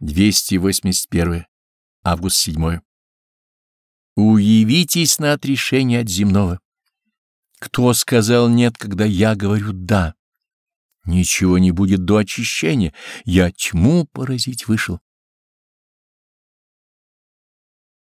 281. Август 7. Уявитесь на отрешение от земного. Кто сказал «нет», когда я говорю «да»? Ничего не будет до очищения. Я тьму поразить вышел.